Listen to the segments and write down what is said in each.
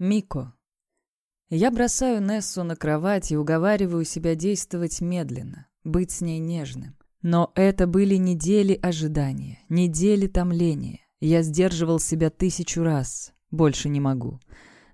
Мико. Я бросаю Нессу на кровать и уговариваю себя действовать медленно, быть с ней нежным. Но это были недели ожидания, недели томления. Я сдерживал себя тысячу раз, больше не могу.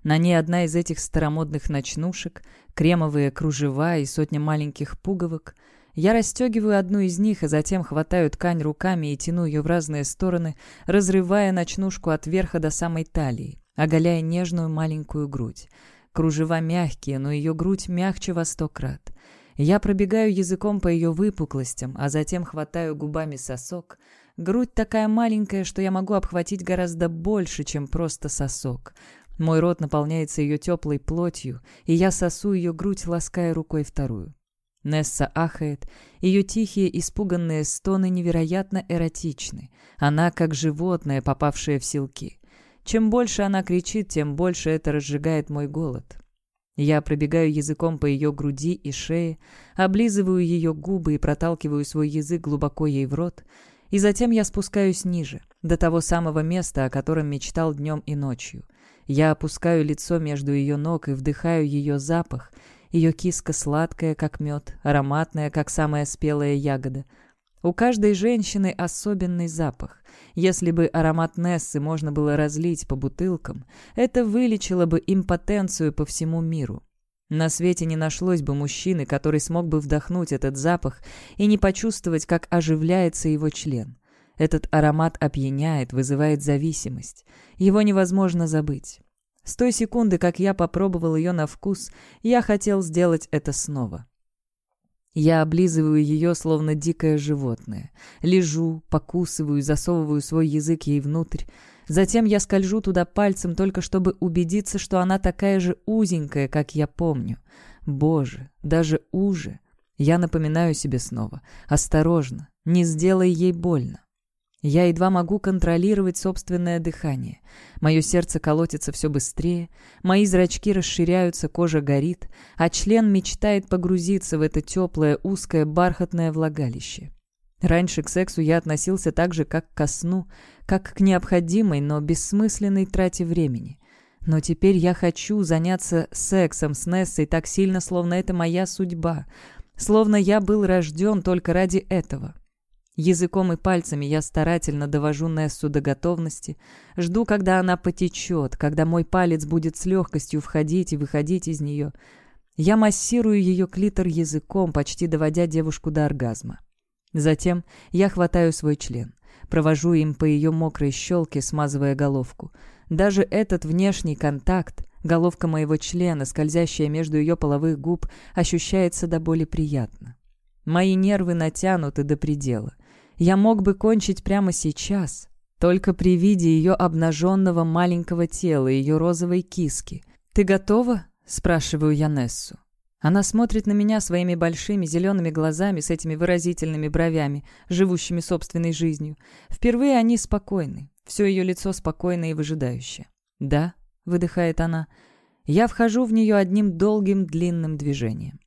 На ней одна из этих старомодных ночнушек, кремовые кружева и сотня маленьких пуговок. Я расстегиваю одну из них, а затем хватаю ткань руками и тяну ее в разные стороны, разрывая ночнушку от верха до самой талии оголяя нежную маленькую грудь. Кружева мягкие, но ее грудь мягче во сто крат. Я пробегаю языком по ее выпуклостям, а затем хватаю губами сосок. Грудь такая маленькая, что я могу обхватить гораздо больше, чем просто сосок. Мой рот наполняется ее теплой плотью, и я сосу ее грудь, лаская рукой вторую. Несса ахает, ее тихие испуганные стоны невероятно эротичны. Она как животное, попавшее в силки. Чем больше она кричит, тем больше это разжигает мой голод. Я пробегаю языком по ее груди и шее, облизываю ее губы и проталкиваю свой язык глубоко ей в рот, и затем я спускаюсь ниже, до того самого места, о котором мечтал днем и ночью. Я опускаю лицо между ее ног и вдыхаю ее запах. Ее киска сладкая, как мед, ароматная, как самая спелая ягода. У каждой женщины особенный запах. Если бы аромат Нессы можно было разлить по бутылкам, это вылечило бы импотенцию по всему миру. На свете не нашлось бы мужчины, который смог бы вдохнуть этот запах и не почувствовать, как оживляется его член. Этот аромат опьяняет, вызывает зависимость. Его невозможно забыть. С той секунды, как я попробовал ее на вкус, я хотел сделать это снова. Я облизываю ее, словно дикое животное. Лежу, покусываю, засовываю свой язык ей внутрь. Затем я скольжу туда пальцем, только чтобы убедиться, что она такая же узенькая, как я помню. Боже, даже уже. Я напоминаю себе снова. Осторожно, не сделай ей больно. Я едва могу контролировать собственное дыхание. Мое сердце колотится все быстрее, мои зрачки расширяются, кожа горит, а член мечтает погрузиться в это теплое, узкое, бархатное влагалище. Раньше к сексу я относился так же, как ко сну, как к необходимой, но бессмысленной трате времени. Но теперь я хочу заняться сексом с Нессой так сильно, словно это моя судьба, словно я был рожден только ради этого. Языком и пальцами я старательно довожу Нессу до готовности, жду, когда она потечет, когда мой палец будет с легкостью входить и выходить из нее. Я массирую ее клитор языком, почти доводя девушку до оргазма. Затем я хватаю свой член, провожу им по ее мокрой щелке, смазывая головку. Даже этот внешний контакт, головка моего члена, скользящая между ее половых губ, ощущается до боли приятно. Мои нервы натянуты до предела — я мог бы кончить прямо сейчас, только при виде ее обнаженного маленького тела, ее розовой киски. «Ты готова?» — спрашиваю я Нессу. Она смотрит на меня своими большими зелеными глазами с этими выразительными бровями, живущими собственной жизнью. Впервые они спокойны. Все ее лицо спокойное и выжидающее. «Да», — выдыхает она. Я вхожу в нее одним долгим длинным движением.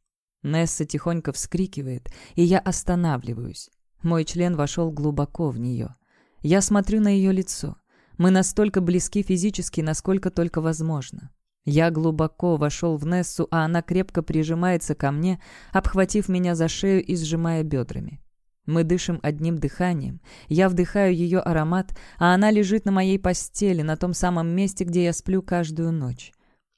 Несса тихонько вскрикивает, и я останавливаюсь. Мой член вошел глубоко в нее. Я смотрю на ее лицо. Мы настолько близки физически, насколько только возможно. Я глубоко вошел в Нессу, а она крепко прижимается ко мне, обхватив меня за шею и сжимая бедрами. Мы дышим одним дыханием. Я вдыхаю ее аромат, а она лежит на моей постели, на том самом месте, где я сплю каждую ночь.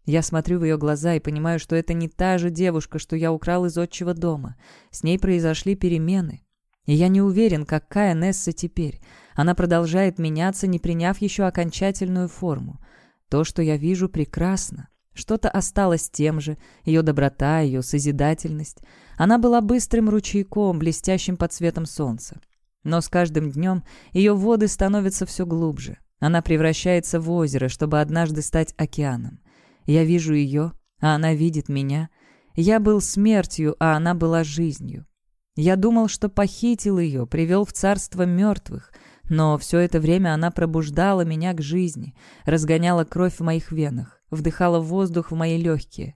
Я смотрю в ее глаза и понимаю, что это не та же девушка, что я украл из отчего дома. С ней произошли перемены. И я не уверен, какая Несса теперь. Она продолжает меняться, не приняв еще окончательную форму. То, что я вижу, прекрасно. Что-то осталось тем же, ее доброта, ее созидательность. Она была быстрым ручейком, блестящим под светом солнца. Но с каждым днем ее воды становятся все глубже. Она превращается в озеро, чтобы однажды стать океаном. Я вижу ее, а она видит меня. Я был смертью, а она была жизнью. Я думал, что похитил ее, привел в царство мертвых, но все это время она пробуждала меня к жизни, разгоняла кровь в моих венах, вдыхала воздух в мои легкие.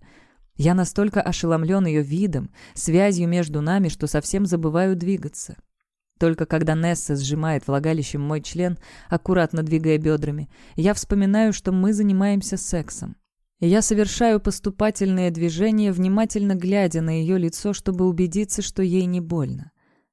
Я настолько ошеломлен ее видом, связью между нами, что совсем забываю двигаться. Только когда Несса сжимает влагалищем мой член, аккуратно двигая бедрами, я вспоминаю, что мы занимаемся сексом. Я совершаю поступательные движения, внимательно глядя на ее лицо, чтобы убедиться, что ей не больно.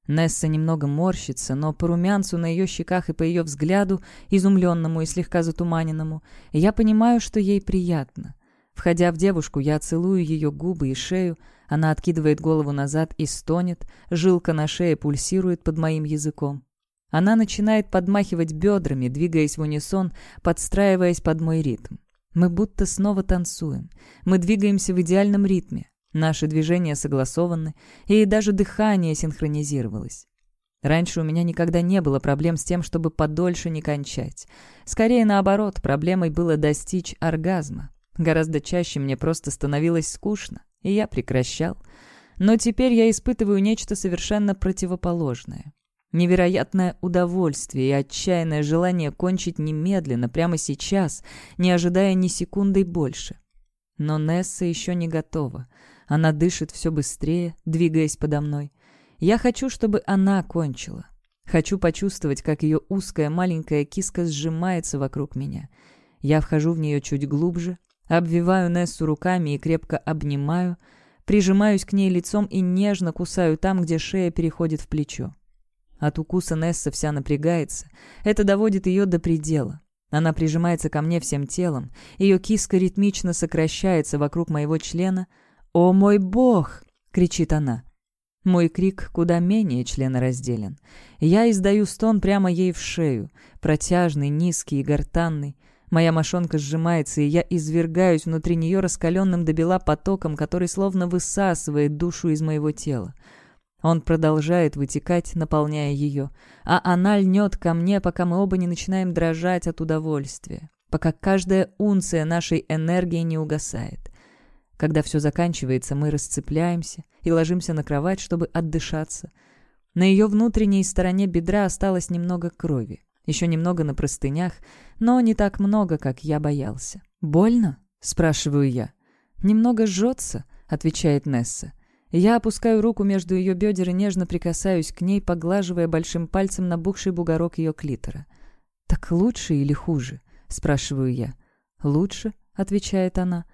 Несса немного морщится, но по румянцу на ее щеках и по ее взгляду, изумленному и слегка затуманенному, я понимаю, что ей приятно. Входя в девушку, я целую ее губы и шею, она откидывает голову назад и стонет, жилка на шее пульсирует под моим языком. Она начинает подмахивать бедрами, двигаясь в унисон, подстраиваясь под мой ритм. Мы будто снова танцуем. Мы двигаемся в идеальном ритме. Наши движения согласованы, и даже дыхание синхронизировалось. Раньше у меня никогда не было проблем с тем, чтобы подольше не кончать. Скорее наоборот, проблемой было достичь оргазма. Гораздо чаще мне просто становилось скучно, и я прекращал. Но теперь я испытываю нечто совершенно противоположное. Невероятное удовольствие и отчаянное желание кончить немедленно, прямо сейчас, не ожидая ни секунды больше. Но Несса еще не готова. Она дышит все быстрее, двигаясь подо мной. Я хочу, чтобы она кончила. Хочу почувствовать, как ее узкая маленькая киска сжимается вокруг меня. Я вхожу в нее чуть глубже, обвиваю Нессу руками и крепко обнимаю, прижимаюсь к ней лицом и нежно кусаю там, где шея переходит в плечо. От укуса Несса вся напрягается. Это доводит ее до предела. Она прижимается ко мне всем телом. Ее киска ритмично сокращается вокруг моего члена. «О мой бог!» — кричит она. Мой крик куда менее членоразделен. Я издаю стон прямо ей в шею, протяжный, низкий и гортанный. Моя мошонка сжимается, и я извергаюсь внутри нее раскаленным до бела потоком, который словно высасывает душу из моего тела. Он продолжает вытекать, наполняя ее, а она льнет ко мне, пока мы оба не начинаем дрожать от удовольствия, пока каждая унция нашей энергии не угасает. Когда все заканчивается, мы расцепляемся и ложимся на кровать, чтобы отдышаться. На ее внутренней стороне бедра осталось немного крови. Еще немного на простынях, но не так много, как я боялся. «Больно?» — спрашиваю я. «Немного жжется», — отвечает Несса. Я опускаю руку между ее бедер и нежно прикасаюсь к ней, поглаживая большим пальцем набухший бугорок ее клитора. «Так лучше или хуже?» — спрашиваю я. «Лучше», — отвечает она.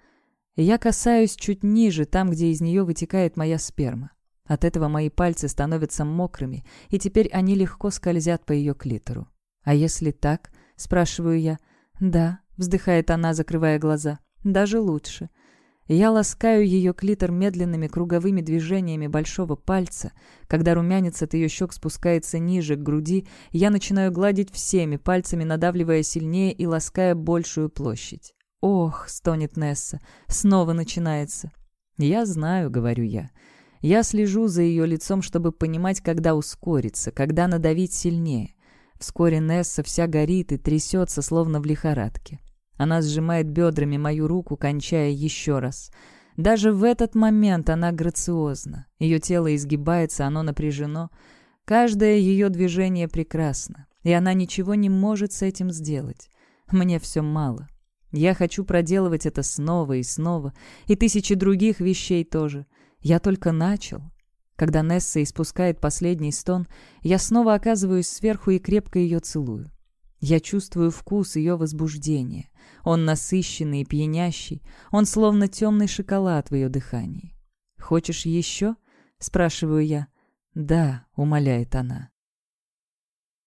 Я касаюсь чуть ниже, там, где из нее вытекает моя сперма. От этого мои пальцы становятся мокрыми, и теперь они легко скользят по ее клитору. «А если так?» — спрашиваю я. «Да», — вздыхает она, закрывая глаза. «Даже лучше. Я ласкаю ее клитор медленными круговыми движениями большого пальца. Когда румянец от ее щек спускается ниже, к груди, я начинаю гладить всеми пальцами, надавливая сильнее и лаская большую площадь. «Ох!» — стонет Несса. «Снова начинается». «Я знаю», — говорю я. Я слежу за ее лицом, чтобы понимать, когда ускориться, когда надавить сильнее. Вскоре Несса вся горит и трясется, словно в лихорадке. Она сжимает бедрами мою руку, кончая еще раз. Даже в этот момент она грациозна. Ее тело изгибается, оно напряжено. Каждое ее движение прекрасно, и она ничего не может с этим сделать. Мне все мало. Я хочу проделывать это снова и снова, и тысячи других вещей тоже. Я только начал. Когда Несса испускает последний стон, я снова оказываюсь сверху и крепко ее целую. Я чувствую вкус ее возбуждения. Он насыщенный и пьянящий. Он словно темный шоколад в ее дыхании. «Хочешь еще?» — спрашиваю я. «Да», — умоляет она.